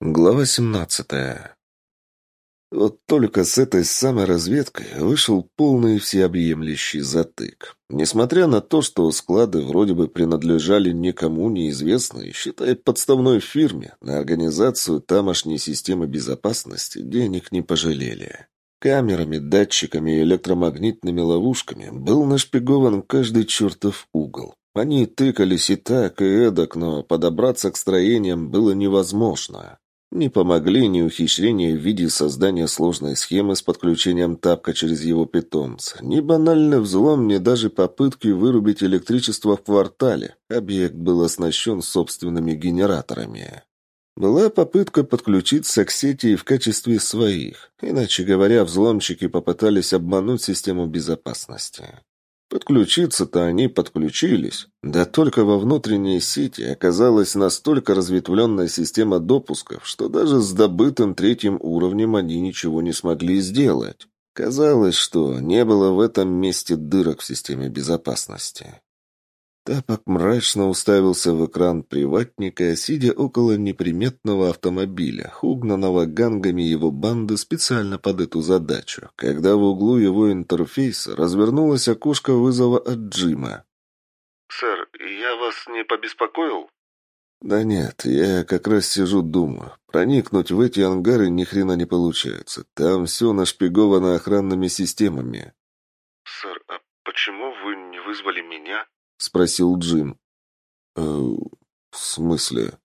Глава 17. Вот только с этой самой разведкой вышел полный всеобъемлющий затык. Несмотря на то, что склады вроде бы принадлежали никому неизвестной, считай подставной фирме, на организацию тамошней системы безопасности денег не пожалели. Камерами, датчиками и электромагнитными ловушками был нашпигован каждый чертов угол. Они тыкались и так, и эдак, но подобраться к строениям было невозможно. Не помогли ни ухищрения в виде создания сложной схемы с подключением тапка через его питомца, ни банальный взлом, ни даже попытки вырубить электричество в квартале. Объект был оснащен собственными генераторами. Была попытка подключиться к сети в качестве своих. Иначе говоря, взломщики попытались обмануть систему безопасности. Подключиться-то они подключились. Да только во внутренней сети оказалась настолько разветвленная система допусков, что даже с добытым третьим уровнем они ничего не смогли сделать. Казалось, что не было в этом месте дырок в системе безопасности. Тапок мрачно уставился в экран приватника, сидя около неприметного автомобиля, угнанного гангами его банды специально под эту задачу, когда в углу его интерфейса развернулось окошко вызова от Джима. «Сэр, я вас не побеспокоил?» «Да нет, я как раз сижу думаю. Проникнуть в эти ангары ни хрена не получается. Там все нашпиговано охранными системами». «Сэр, а почему вы не вызвали меня?» — спросил Джим. «Э, в смысле?»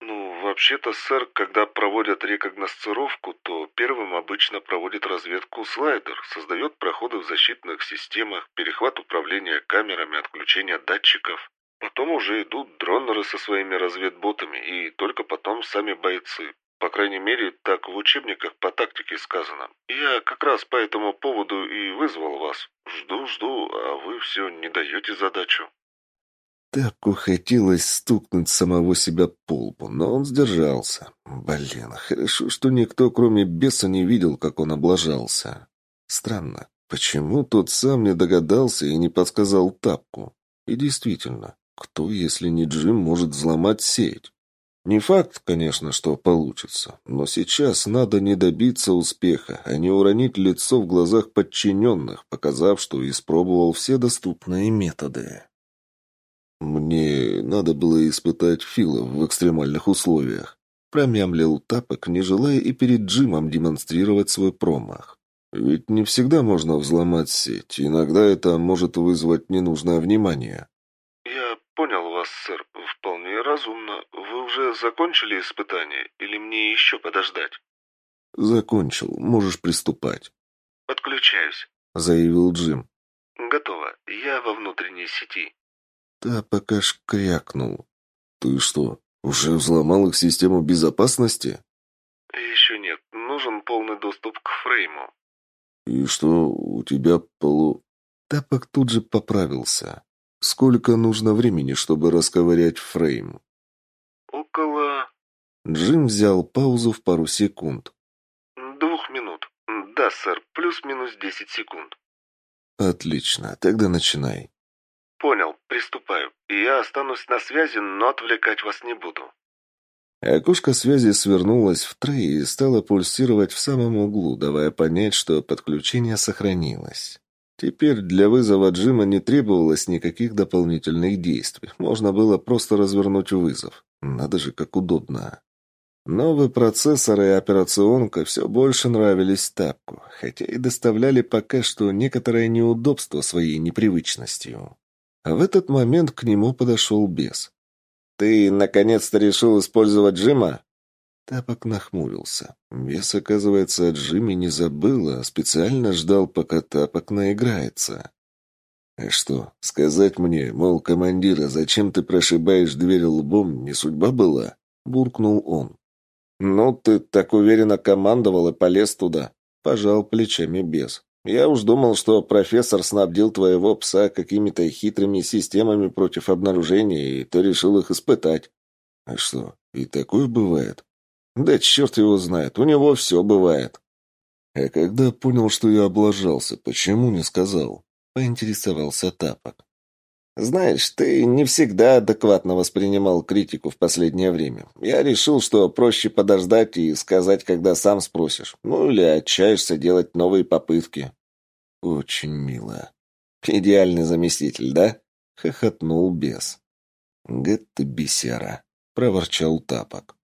«Ну, вообще-то, сэр, когда проводят рекогносцировку, то первым обычно проводит разведку слайдер, создает проходы в защитных системах, перехват управления камерами, отключение датчиков. Потом уже идут дронеры со своими разведботами, и только потом сами бойцы. По крайней мере, так в учебниках по тактике сказано. Я как раз по этому поводу и вызвал вас. Жду, жду, а вы все не даете задачу. Тапку хотелось стукнуть самого себя по лбу, но он сдержался. Блин, хорошо, что никто, кроме беса, не видел, как он облажался. Странно, почему тот сам не догадался и не подсказал Тапку? И действительно, кто, если не Джим, может взломать сеть? Не факт, конечно, что получится, но сейчас надо не добиться успеха, а не уронить лицо в глазах подчиненных, показав, что испробовал все доступные методы. «Мне надо было испытать Фила в экстремальных условиях», промямлил Тапок, не желая и перед Джимом демонстрировать свой промах. «Ведь не всегда можно взломать сеть, иногда это может вызвать ненужное внимание». «Я понял вас, сэр, вполне разумно. Вы уже закончили испытание или мне еще подождать?» «Закончил. Можешь приступать». «Подключаюсь», — заявил Джим. «Готово. Я во внутренней сети». Тапок аж крякнул. «Ты что, уже взломал их систему безопасности?» «Еще нет. Нужен полный доступ к фрейму». «И что, у тебя полу...» Тапок тут же поправился. Сколько нужно времени, чтобы расковырять фрейм? Около... Джим взял паузу в пару секунд. Двух минут. Да, сэр, плюс-минус десять секунд. Отлично, тогда начинай. Понял, приступаю. Я останусь на связи, но отвлекать вас не буду. Окошко связи свернулось в трей и стало пульсировать в самом углу, давая понять, что подключение сохранилось. Теперь для вызова Джима не требовалось никаких дополнительных действий. Можно было просто развернуть вызов. Надо же, как удобно. Новый процессор и операционка все больше нравились Тапку, хотя и доставляли пока что некоторое неудобство своей непривычностью. А в этот момент к нему подошел бес. «Ты наконец-то решил использовать Джима?» Тапок нахмурился. Вес, оказывается, о Джимми не забыл, а специально ждал, пока Тапок наиграется. «А что, сказать мне, мол, командира, зачем ты прошибаешь дверь лбом, не судьба была?» — буркнул он. «Ну, ты так уверенно командовал и полез туда», — пожал плечами бес. «Я уж думал, что профессор снабдил твоего пса какими-то хитрыми системами против обнаружения, и ты решил их испытать». «А что, и такое бывает?» Да черт его знает, у него все бывает. А когда понял, что я облажался, почему не сказал? Поинтересовался Тапок. Знаешь, ты не всегда адекватно воспринимал критику в последнее время. Я решил, что проще подождать и сказать, когда сам спросишь. Ну или отчаешься делать новые попытки. Очень мило. Идеальный заместитель, да? Хохотнул бес. Гад ты, бесяра, проворчал тапок.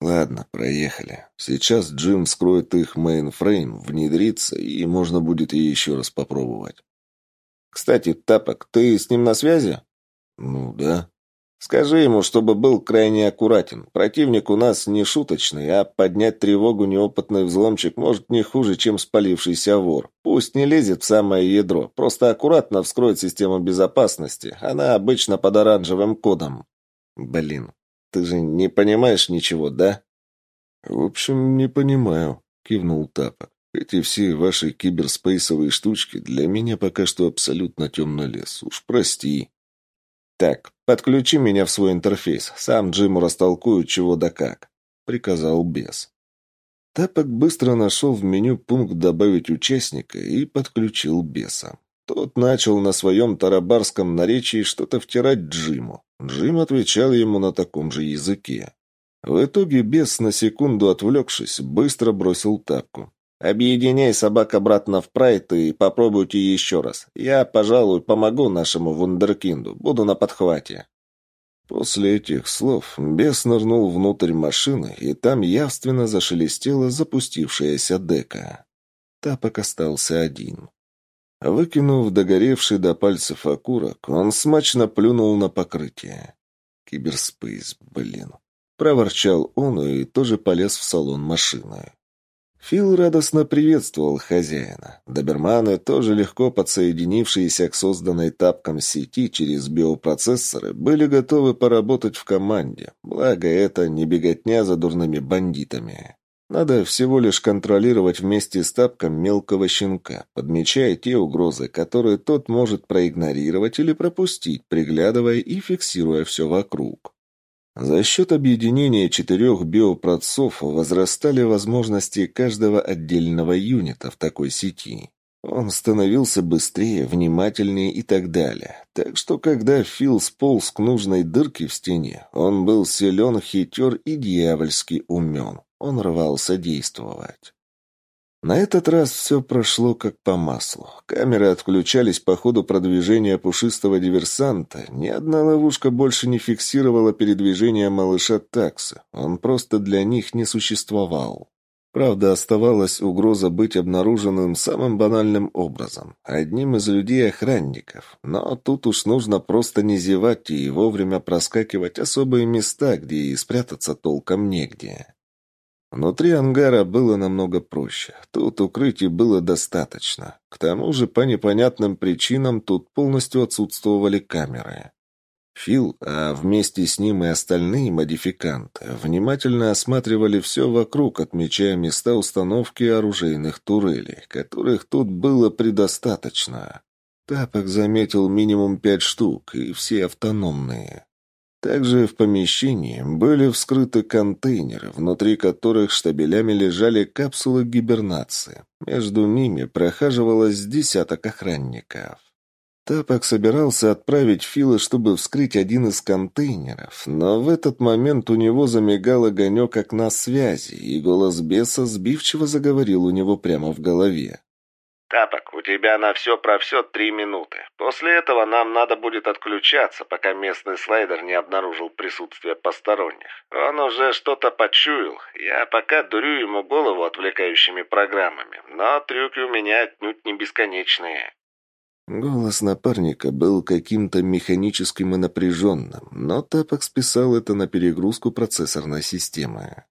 Ладно, проехали. Сейчас Джим вскроет их мейнфрейм, внедрится, и можно будет и еще раз попробовать. Кстати, Тапок, ты с ним на связи? Ну да. Скажи ему, чтобы был крайне аккуратен. Противник у нас не шуточный, а поднять тревогу неопытный взломчик может не хуже, чем спалившийся вор. Пусть не лезет в самое ядро, просто аккуратно вскроет систему безопасности. Она обычно под оранжевым кодом. Блин, ты же не понимаешь ничего, да? В общем, не понимаю, кивнул Тапок. Эти все ваши киберспейсовые штучки для меня пока что абсолютно темный лес. Уж прости. Так, подключи меня в свой интерфейс. Сам Джиму растолкую, чего да как. Приказал бес. Тапок быстро нашел в меню пункт «Добавить участника» и подключил беса. Тот начал на своем тарабарском наречии что-то втирать Джиму. Джим отвечал ему на таком же языке. В итоге бес, на секунду отвлекшись, быстро бросил тапку. Объединяй собак обратно в прайд и попробуйте еще раз. Я, пожалуй, помогу нашему вундеркинду. Буду на подхвате». После этих слов бес нырнул внутрь машины, и там явственно зашелестела запустившаяся дека. Тапок остался один. Выкинув догоревший до пальцев окурок, он смачно плюнул на покрытие. «Киберспейс, блин!» Проворчал он и тоже полез в салон машины. Фил радостно приветствовал хозяина. Доберманы, тоже легко подсоединившиеся к созданной Тапком сети через биопроцессоры, были готовы поработать в команде, благо это не беготня за дурными бандитами. Надо всего лишь контролировать вместе с тапком мелкого щенка, подмечая те угрозы, которые тот может проигнорировать или пропустить, приглядывая и фиксируя все вокруг. За счет объединения четырех биопроцов возрастали возможности каждого отдельного юнита в такой сети. Он становился быстрее, внимательнее и так далее. Так что, когда Фил сполз к нужной дырке в стене, он был силен, хитер и дьявольски умен. Он рвался действовать. На этот раз все прошло как по маслу. Камеры отключались по ходу продвижения пушистого диверсанта. Ни одна ловушка больше не фиксировала передвижение малыша такса. Он просто для них не существовал. Правда, оставалась угроза быть обнаруженным самым банальным образом, одним из людей-охранников. Но тут уж нужно просто не зевать и вовремя проскакивать особые места, где и спрятаться толком негде. Внутри ангара было намного проще. Тут укрытий было достаточно. К тому же, по непонятным причинам, тут полностью отсутствовали камеры. Фил, а вместе с ним и остальные модификанты, внимательно осматривали все вокруг, отмечая места установки оружейных турелей, которых тут было предостаточно. Тапок заметил минимум пять штук, и все автономные. Также в помещении были вскрыты контейнеры, внутри которых штабелями лежали капсулы гибернации. Между ними прохаживалось десяток охранников. Тапок собирался отправить Фила, чтобы вскрыть один из контейнеров, но в этот момент у него замигал огонек окна связи, и голос беса сбивчиво заговорил у него прямо в голове. «Тапок, у тебя на все про все три минуты. После этого нам надо будет отключаться, пока местный слайдер не обнаружил присутствие посторонних. Он уже что-то почуял. Я пока дурю ему голову отвлекающими программами, но трюки у меня отнюдь не бесконечные». Голос напарника был каким-то механическим и напряженным, но Тапок списал это на перегрузку процессорной системы.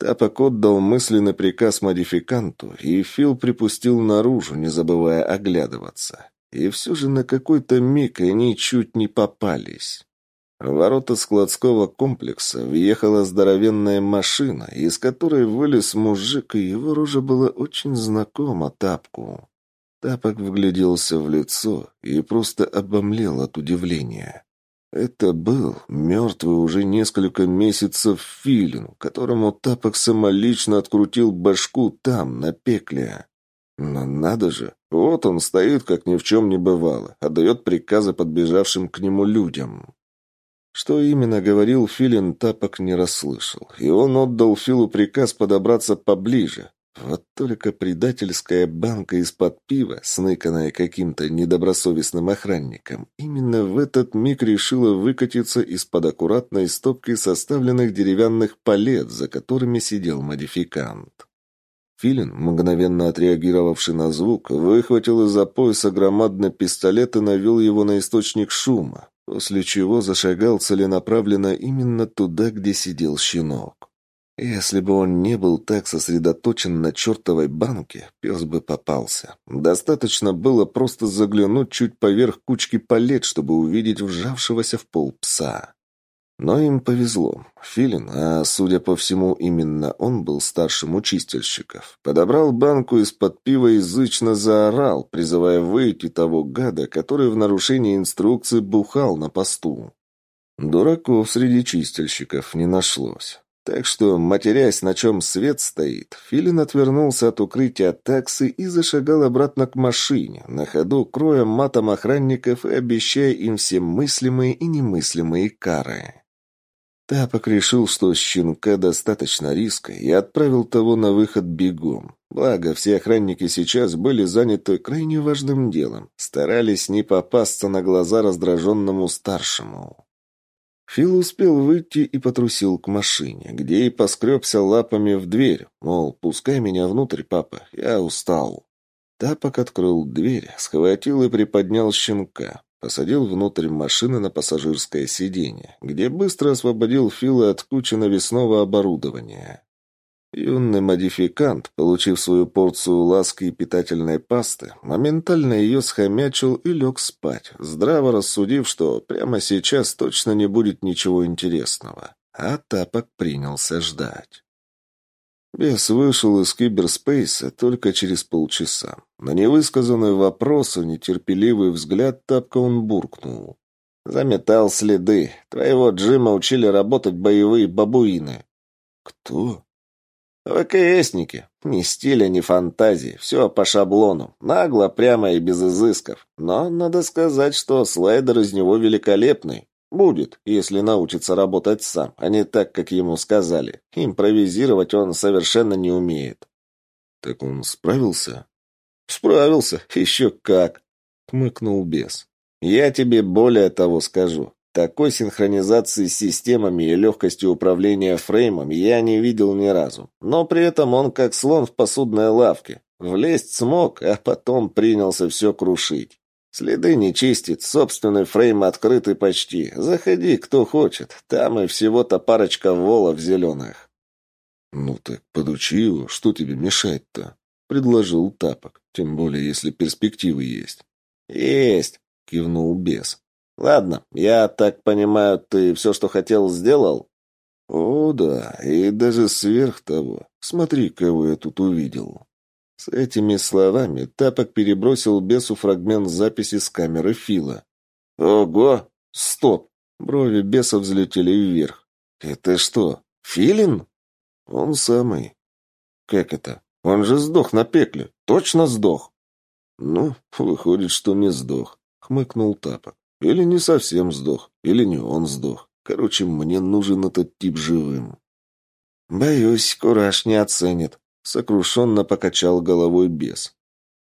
Тапок отдал мысленный приказ модификанту, и Фил припустил наружу, не забывая оглядываться. И все же на какой-то миг они чуть не попались. В ворота складского комплекса въехала здоровенная машина, из которой вылез мужик, и его рожа была очень знакома Тапку. Тапок вгляделся в лицо и просто обомлел от удивления. Это был мертвый уже несколько месяцев филин, которому Тапок самолично открутил башку там, на пекле. Но надо же, вот он стоит, как ни в чем не бывало, отдает приказы подбежавшим к нему людям. Что именно говорил Филин, Тапок не расслышал, и он отдал Филу приказ подобраться поближе. Вот только предательская банка из-под пива, сныканная каким-то недобросовестным охранником, именно в этот миг решила выкатиться из-под аккуратной стопки составленных деревянных палет, за которыми сидел модификант. Филин, мгновенно отреагировавший на звук, выхватил из-за пояса громадный пистолет и навел его на источник шума после чего зашагал целенаправленно именно туда, где сидел щенок. Если бы он не был так сосредоточен на чертовой банке, пес бы попался. Достаточно было просто заглянуть чуть поверх кучки палет, чтобы увидеть вжавшегося в пол пса. Но им повезло. Филин, а судя по всему, именно он был старшим у чистильщиков, подобрал банку из-под пива и зычно заорал, призывая выйти того гада, который в нарушении инструкции бухал на посту. Дураков среди чистильщиков не нашлось. Так что, матерясь, на чем свет стоит, Филин отвернулся от укрытия таксы и зашагал обратно к машине, на ходу кроя матом охранников и обещая им все мыслимые и немыслимые кары. Тапок решил, что щенка достаточно риска, и отправил того на выход бегом. Благо, все охранники сейчас были заняты крайне важным делом, старались не попасться на глаза раздраженному старшему. Фил успел выйти и потрусил к машине, где и поскребся лапами в дверь, мол, пускай меня внутрь, папа, я устал. Тапок открыл дверь, схватил и приподнял щенка. Посадил внутрь машины на пассажирское сиденье, где быстро освободил Фила от кучи навесного оборудования. Юный модификант, получив свою порцию ласки и питательной пасты, моментально ее схомячил и лег спать, здраво рассудив, что прямо сейчас точно не будет ничего интересного. А Тапок принялся ждать. Бес вышел из киберспейса только через полчаса. На невысказанный вопрос и нетерпеливый взгляд тапка он буркнул. «Заметал следы. Твоего Джима учили работать боевые бабуины». «Кто?» ВКСники. Ни стиля, ни фантазии. Все по шаблону. Нагло, прямо и без изысков. Но надо сказать, что слайдер из него великолепный. Будет, если научится работать сам, а не так, как ему сказали. Импровизировать он совершенно не умеет. Так он справился? Справился, еще как, хмыкнул бес. Я тебе более того скажу. Такой синхронизации с системами и легкостью управления фреймом я не видел ни разу. Но при этом он как слон в посудной лавке. Влезть смог, а потом принялся все крушить. Следы не чистит, собственный фрейм открытый почти. Заходи, кто хочет. Там и всего-то парочка волов зеленых. Ну так подучи его, что тебе мешать-то? Предложил Тапок, тем более если перспективы есть. Есть, кивнул бес. Ладно, я так понимаю, ты все, что хотел, сделал? О, да, и даже сверх того. Смотри, кого я тут увидел. С этими словами Тапок перебросил бесу фрагмент записи с камеры Фила. «Ого! Стоп!» Брови беса взлетели вверх. «Это что, Филин?» «Он самый». «Как это? Он же сдох на пекле. Точно сдох?» «Ну, выходит, что не сдох», — хмыкнул Тапок. «Или не совсем сдох, или не он сдох. Короче, мне нужен этот тип живым». «Боюсь, кураж не оценит», Сокрушенно покачал головой бес.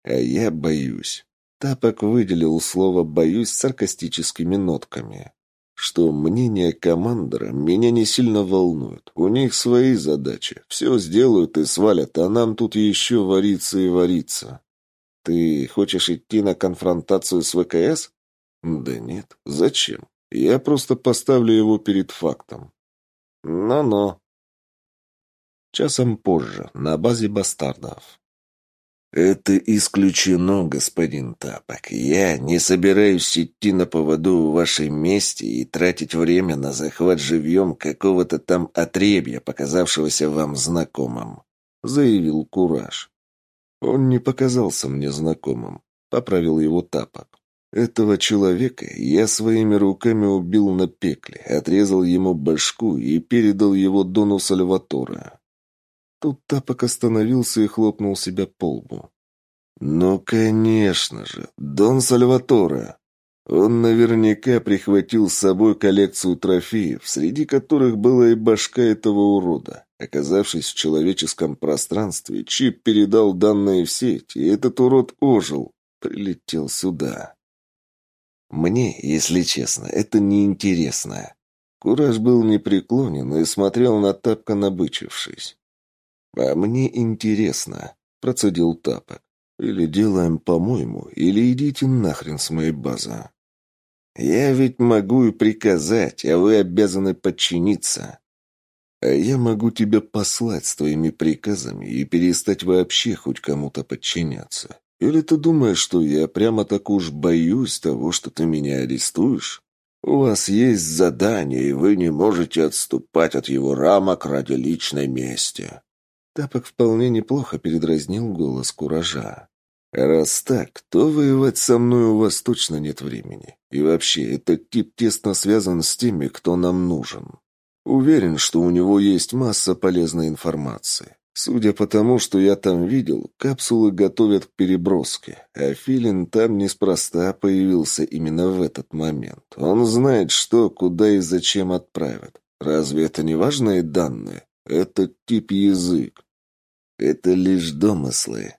А я боюсь. Тапок выделил слово «боюсь» саркастическими нотками. Что мнение командора меня не сильно волнует. У них свои задачи. Все сделают и свалят, а нам тут еще вариться и вариться. Ты хочешь идти на конфронтацию с ВКС? Да нет. Зачем? Я просто поставлю его перед фактом. Ну-ну. Часом позже, на базе бастардов. «Это исключено, господин Тапок. Я не собираюсь идти на поводу в вашей мести и тратить время на захват живьем какого-то там отребья, показавшегося вам знакомым», — заявил Кураж. «Он не показался мне знакомым», — поправил его Тапок. «Этого человека я своими руками убил на пекле, отрезал ему башку и передал его Дону Сальваторе. Тут Тапок остановился и хлопнул себя по лбу. Ну, конечно же, Дон Сальваторе. Он наверняка прихватил с собой коллекцию трофеев, среди которых была и башка этого урода. Оказавшись в человеческом пространстве, Чип передал данные в сеть, и этот урод ожил, прилетел сюда. Мне, если честно, это неинтересно. Кураж был непреклонен и смотрел на Тапка, набычившись. «А мне интересно», — процедил Тапок. «Или делаем по-моему, или идите нахрен с моей базы». «Я ведь могу и приказать, а вы обязаны подчиниться». «А я могу тебя послать с твоими приказами и перестать вообще хоть кому-то подчиняться. Или ты думаешь, что я прямо так уж боюсь того, что ты меня арестуешь?» У вас есть задание, и вы не можете отступать от его рамок ради личной мести. Тапок вполне неплохо передразнил голос куража. «Раз так, то воевать со мной у вас точно нет времени. И вообще, этот тип тесно связан с теми, кто нам нужен. Уверен, что у него есть масса полезной информации. Судя по тому, что я там видел, капсулы готовят к переброске, а Филин там неспроста появился именно в этот момент. Он знает, что, куда и зачем отправят. Разве это не важные данные? Это тип язык. Это лишь домыслы.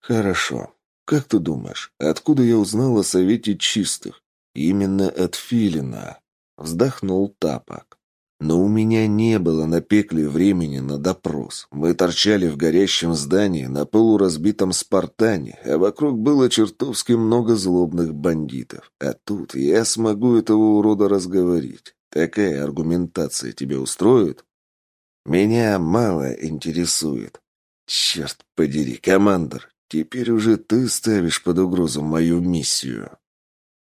Хорошо. Как ты думаешь, откуда я узнал о Совете Чистых? Именно от Филина. Вздохнул Тапок. Но у меня не было на пекле времени на допрос. Мы торчали в горящем здании на полуразбитом спартане, а вокруг было чертовски много злобных бандитов. А тут я смогу этого урода разговорить. Такая аргументация тебя устроит? Меня мало интересует. Черт подери, командор, теперь уже ты ставишь под угрозу мою миссию.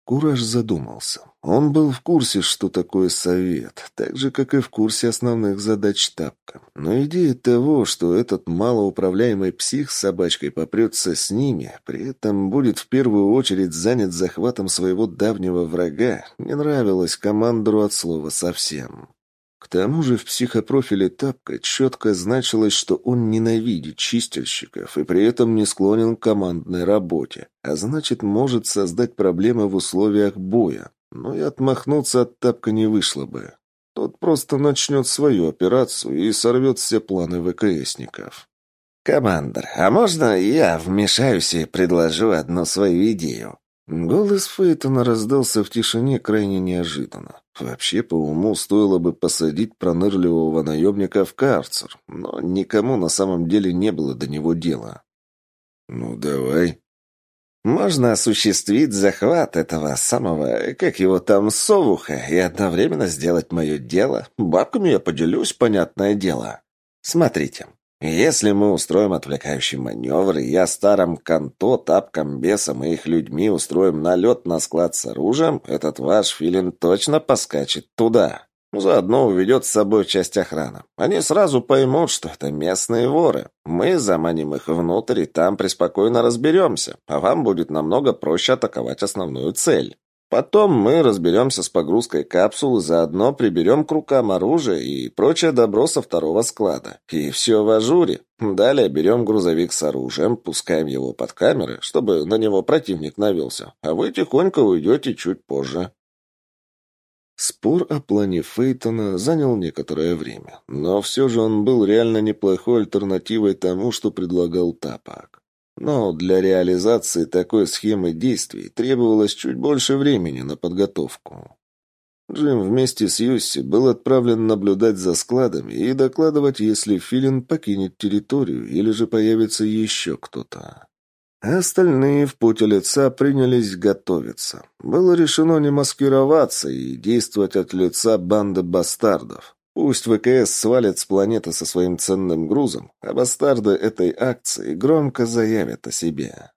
Кураж задумался. Он был в курсе, что такое совет, так же, как и в курсе основных задач Тапка. Но идея того, что этот малоуправляемый псих с собачкой попрется с ними, при этом будет в первую очередь занят захватом своего давнего врага, не нравилась командору от слова совсем. К тому же в психопрофиле Тапка четко значилось, что он ненавидит чистильщиков и при этом не склонен к командной работе, а значит может создать проблемы в условиях боя. Но и отмахнуться от Тапка не вышло бы. Тот просто начнет свою операцию и сорвет все планы ВКСников. «Командор, а можно я вмешаюсь и предложу одну свою идею?» Голос Фейтона раздался в тишине крайне неожиданно. Вообще, по уму, стоило бы посадить пронырливого наемника в карцер, но никому на самом деле не было до него дела. «Ну, давай». «Можно осуществить захват этого самого, как его там, совуха, и одновременно сделать мое дело. Бабками я поделюсь, понятное дело. Смотрите, если мы устроим отвлекающий маневр, и я старым Канто, Тапком, Бесом и их людьми устроим налет на склад с оружием, этот ваш филин точно поскачет туда. Заодно уведет с собой часть охраны. Они сразу поймут, что это местные воры. Мы заманим их внутрь, и там преспокойно разберемся, а вам будет намного проще атаковать основную цель. Потом мы разберемся с погрузкой капсул, заодно приберем к рукам оружие и прочее добро со второго склада. И все в ажуре. Далее берем грузовик с оружием, пускаем его под камеры, чтобы на него противник навелся, а вы тихонько уйдете чуть позже. Спор о плане Фейтона занял некоторое время, но все же он был реально неплохой альтернативой тому, что предлагал Тапак. Но для реализации такой схемы действий требовалось чуть больше времени на подготовку. Джим вместе с Юсси был отправлен наблюдать за складами и докладывать, если Филин покинет территорию или же появится еще кто-то. А остальные в пути лица принялись готовиться. Было решено не маскироваться и действовать от лица банды бастардов. Пусть ВКС свалит с планеты со своим ценным грузом, а бастарды этой акции громко заявят о себе.